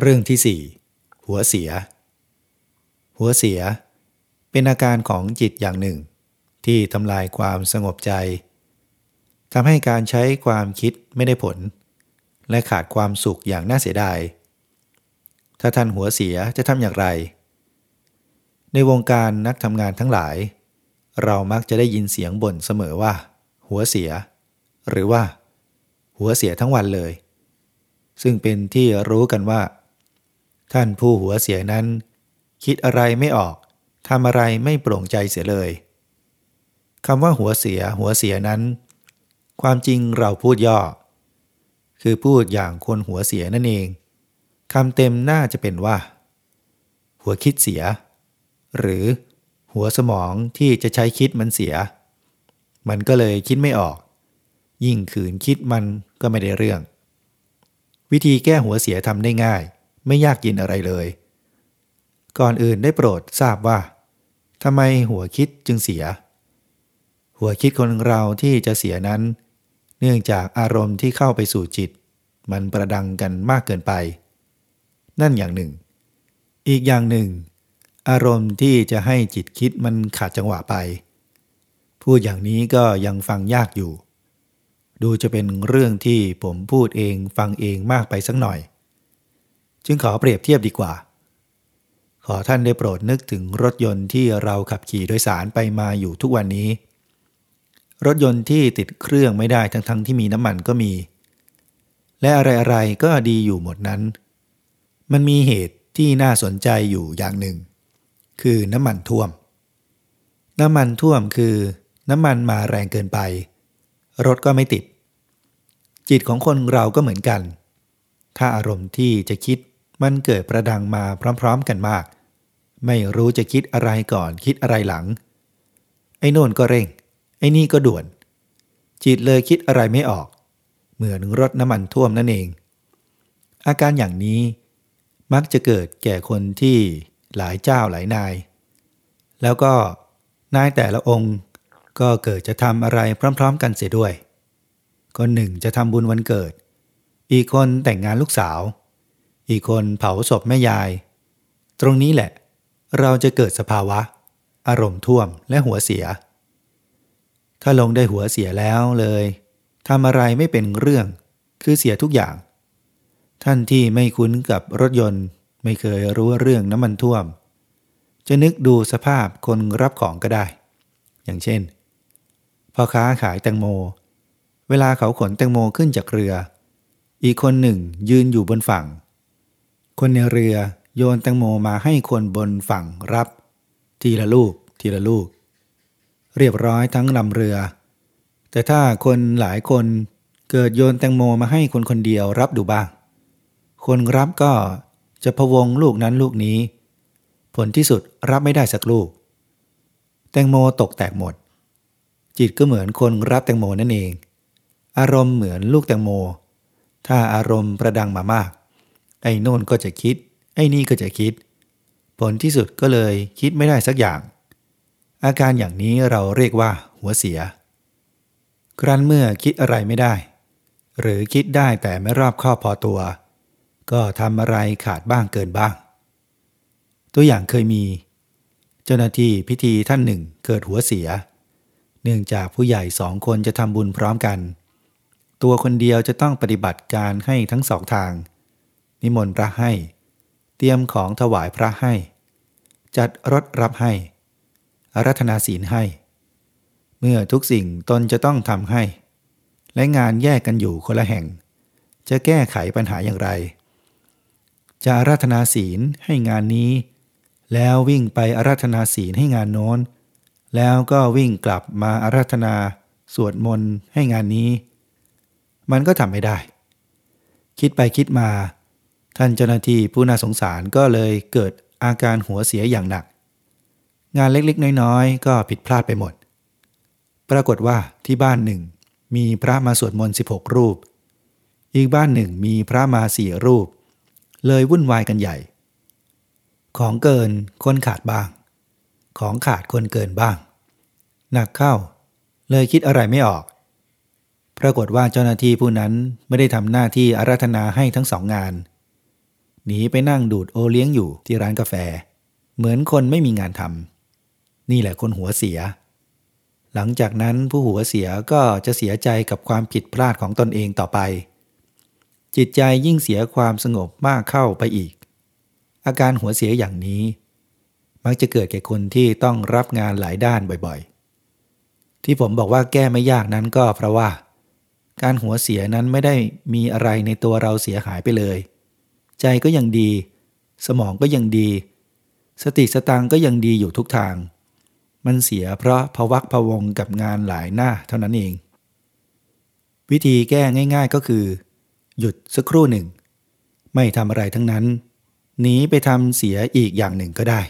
เรื่องที่สี่หัวเสีย หัวเสีย เป็นอาการของจิตอย่างหนึ่ง ที่ทำลายความสงบใจทำให้การใช้ความคิดไม่ได้ผล และขาดความสุขอย่างน่าเสียดาย ถ้าท่านหัวเสียจะทำอย่างไร ในวงการนักทำงานทั้งหลาย เรามักจะได้ยินเสียงบ่นเสมอว่า หัวเสีย หรือว่า หัวเสียทั้งวันเลยซึ่งเป็นที่รู้กันว่า ท่านผู้หัวเสียนั้น คิดอะไรไม่ออกทำอะไรไม่โปร่งใจเสียเลยคำว่าหัวเสียหัวเสียนั้น ความจริงเราพูดย่อ คือพูดอย่างคนหัวเสียนั่นเองคำเต็มน่าจะเป็นว่า หัวคิดเสีย หรือหัวสมองที่จะใช้คิดมันเสีย มันก็เลยคิดไม่ออก ยิ่งขืนคิดมันก็ไม่ได้เรื่อง วิธีแก้หัวเสียทำได้ง่าย ไม่ยากยินอะไรเลย ก่อนอื่นได้โปรดทราบว่าทำไมหัวคิดจึงเสีย หัวคิดคนเราที่จะเสียนั้น เนื่องจากอารมณ์ที่เข้าไปสู่จิต มันประดังกันมากเกินไป นั่นอย่างหนึ่ง อีกอย่างหนึ่ง อารมณ์ที่จะให้จิตคิดมันขาดจังหวะไป พูดอย่างนี้ก็ยังฟังยากอยู่ ดูจะเป็นเรื่องที่ผมพูดเองฟังเองมากไปสักหน่อย จึงขอเปรียบเทียบดีกว่า ขอท่านได้โปรดนึกถึงรถยนต์ที่เราขับขี่โดยสารไปมาอยู่ทุกวันนี้ รถยนต์ที่ติดเครื่องไม่ได้ทั้งๆทที่มีน้ำมันก็มี และอะไรๆก็ดีอยู่หมดนั้น มันมีเหตุที่น่าสนใจอยู่อย่างหนึ่ง คือน้ำมันท่วม น้ำมันท่วมคือน้ำมันมาแรงเกินไป รถก็ไม่ติด จิตของคนเราก็เหมือนกัน ถ้าอารมณ์ที่จะคิด มันเกิดประดังมาพร้อมๆกันมาก ไม่รู้จะคิดอะไรก่อนคิดอะไรหลัง ไอ้โน่นก็เร่ง ไอ้นี่ก็ด่วน จิตเลยคิดอะไรไม่ออก เหมือนรถน้ำมันท่วมนั่นเอง อาการอย่างนี้มักจะเกิดแก่คนที่หลายเจ้าหลายนาย แล้วก็นายแต่ละองค์ก็เกิดจะทำอะไรพร้อม ๆ กันเสียด้วย คนหนึ่งจะทำบุญวันเกิด อีกคนแต่งงานลูกสาว อีกคนเผาศพแม่ยาย ตรงนี้แหละ เราจะเกิดสภาวะ อารมณ์ท่วมและหัวเสีย ถ้าลงได้หัวเสียแล้วเลยทำอะไรไม่เป็นเรื่อง คือเสียทุกอย่าง ท่านที่ไม่คุ้นกับรถยนต์ ไม่เคยรู้เรื่องน้ำมันท่วม จะนึกดูสภาพคนรับของก็ได้ อย่างเช่นพ่อค้าขายแตงโม เวลาเขาขนแตงโมขึ้นจากเรือ อีกคนหนึ่งยืนอยู่บนฝั่ง คนในเรือโยนแตงโมมาให้คนบนฝั่งรับ ทีละลูกทีละลูก เรียบร้อยทั้งลำเรือ แต่ถ้าคนหลายคนเกิดโยนแตงโมมาให้คนคนเดียวรับดูบ้าง คนรับก็จะพวงลูกนั้นลูกนี้ ผลที่สุดรับไม่ได้สักลูก แตงโมตกแตกหมด จิตก็เหมือนคนรับแตงโมนั่นเอง อารมณ์เหมือนลูกแตงโม ถ้าอารมณ์ประดังมามาก ไอ้โน่นก็จะคิด ไอ้นี่ก็จะคิด ผลที่สุดก็เลยคิดไม่ได้สักอย่าง อาการอย่างนี้เราเรียกว่าหัวเสีย ครั้นเมื่อคิดอะไรไม่ได้ หรือคิดได้แต่ไม่รอบคอบพอตัว ก็ทำอะไรขาดบ้างเกินบ้าง ตัวอย่างเคยมี เจ้าหน้าที่พิธีท่านหนึ่งเกิดหัวเสีย เนื่องจากผู้ใหญ่สองคนจะทำบุญพร้อมกัน ตัวคนเดียวจะต้องปฏิบัติการให้ทั้งสองทาง นิมนต์พระให้ เตรียมของถวายพระให้ จัดรถรับให้อารัธนาศีลให้ เมื่อทุกสิ่งตนจะต้องทำให้ และงานแยกกันอยู่คนละแห่ง จะแก้ไขปัญหาอย่างไร จะอารัธนาศีลให้งานนี้ แล้ววิ่งไปอารัธนาศีลให้งานโน้น แล้วก็วิ่งกลับมาอารัธนาสวดมนต์ให้งานนี้ มันก็ทำไม่ได้ คิดไปคิดมา ท่านเจ้าหน้าที่ผู้น่าสงสารก็เลยเกิดอาการหัวเสียอย่างหนัก งานเล็กๆ น้อยๆ ก็ผิดพลาดไปหมด ปรากฏว่าที่บ้านหนึ่ง มีพระมาสวดมนต์16 รูป อีกบ้านหนึ่งมีพระมาสี่รูป เลยวุ่นวายกันใหญ่ ของเกินคนขาดบ้าง ของขาดคนเกินบ้าง หนักเข้า เลยคิดอะไรไม่ออกปรากฏว่าเจ้าหน้าที่ผู้นั้นไม่ได้ทำหน้าที่อาราธนาให้ทั้งสองงาน หนีไปนั่งดูดโอเลี้ยงอยู่ที่ร้านกาแฟ เหมือนคนไม่มีงานทำนี่แหละคนหัวเสีย หลังจากนั้นผู้หัวเสียก็จะเสียใจกับความผิดพลาดของตนเองต่อไป จิตใจยิ่งเสียความสงบมากเข้าไปอีก อาการหัวเสียอย่างนี้ มักจะเกิดแก่คนที่ต้องรับงานหลายด้านบ่อยๆ ที่ผมบอกว่าแก้ไม่ยากนั้นก็เพราะว่า การหัวเสียนั้นไม่ได้มีอะไรในตัวเราเสียหายไปเลย ใจก็ยังดี สมองก็ยังดี สติสตังก็ยังดีอยู่ทุกทาง มันเสียเพราะพวักพวงกับงานหลายหน้าเท่านั้นเอง วิธีแก้ง่าย ๆก็คือ หยุดสักครู่หนึ่ง ไม่ทำอะไรทั้งนั้นหนีไปทำเสียอีกอย่างหนึ่งก็ได้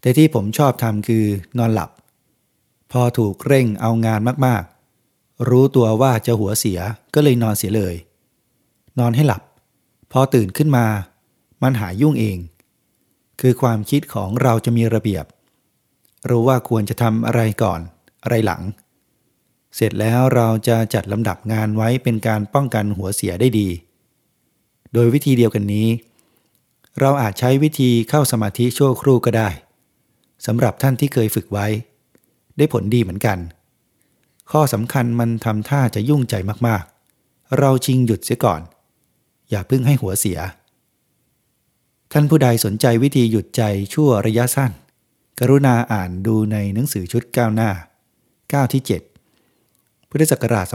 แต่ที่ผมชอบทำคือนอนหลับ พอถูกเร่งเอางานมากๆ รู้ตัวว่าจะหัวเสียก็เลยนอนเสียเลย นอนให้หลับ พอตื่นขึ้นมา มันหายยุ่งเอง คือความคิดของเราจะมีระเบียบ รู้ว่าควรจะทำอะไรก่อน อะไรหลัง เสร็จแล้วเราจะจัดลำดับงานไว้เป็นการป้องกันหัวเสียได้ดี โดยวิธีเดียวกันนี้ เราอาจใช้วิธีเข้าสมาธิชั่วครู่ก็ได้สำหรับท่านที่เคยฝึกไว้ ได้ผลดีเหมือนกัน ข้อสำคัญมันทำท่าจะยุ่งใจมากๆ เราชิงหยุดเสียก่อน อย่าเพิ่งให้หัวเสีย ท่านผู้ใดสนใจวิธีหยุดใจชั่วระยะสั้น กรุณาอ่านดูในหนังสือชุดก้าวหน้า9ที่ 7 พุทธศักราช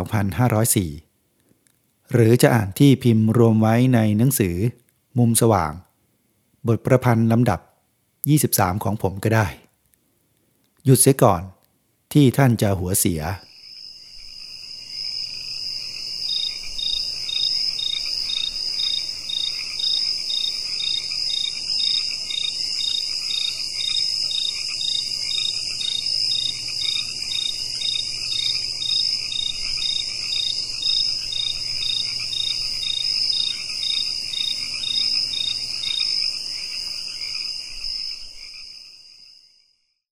2504 หรือจะอ่านที่พิมพ์รวมไว้ในหนังสือ มุมสว่าง บทประพันธ์ลำดับ 23 ของผมก็ได้ หยุดเสียก่อนที่ท่านจะหัวเสีย